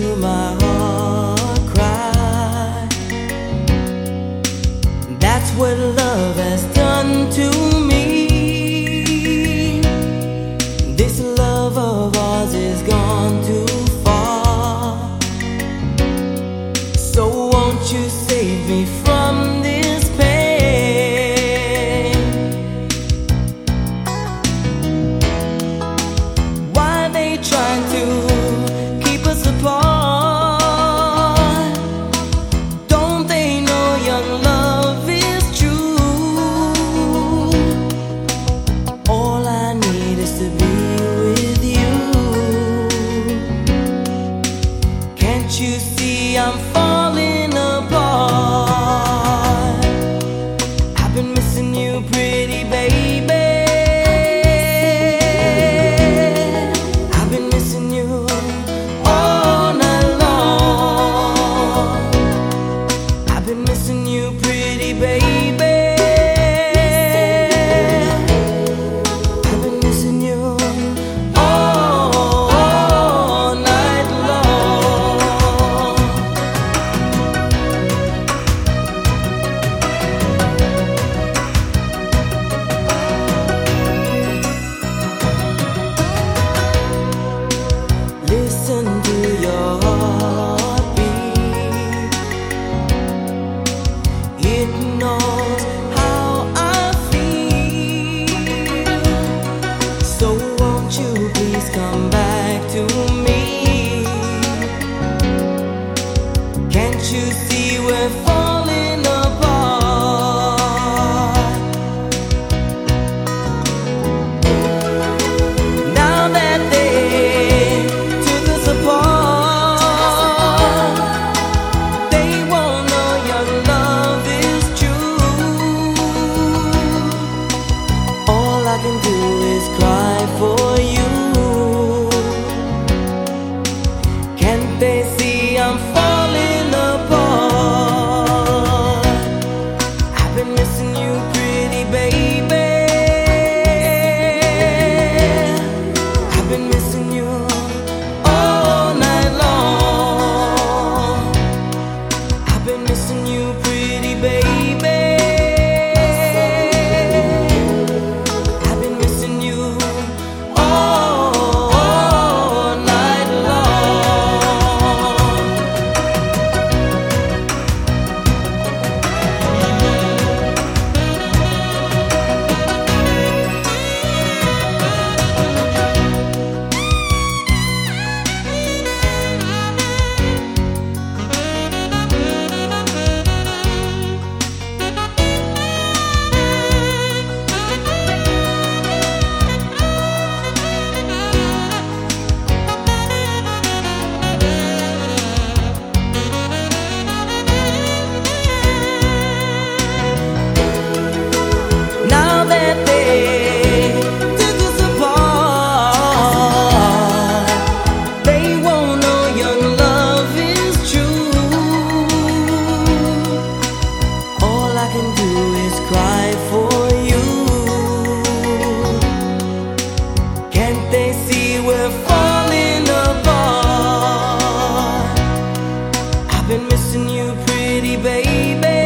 to my heart. Pretty baby.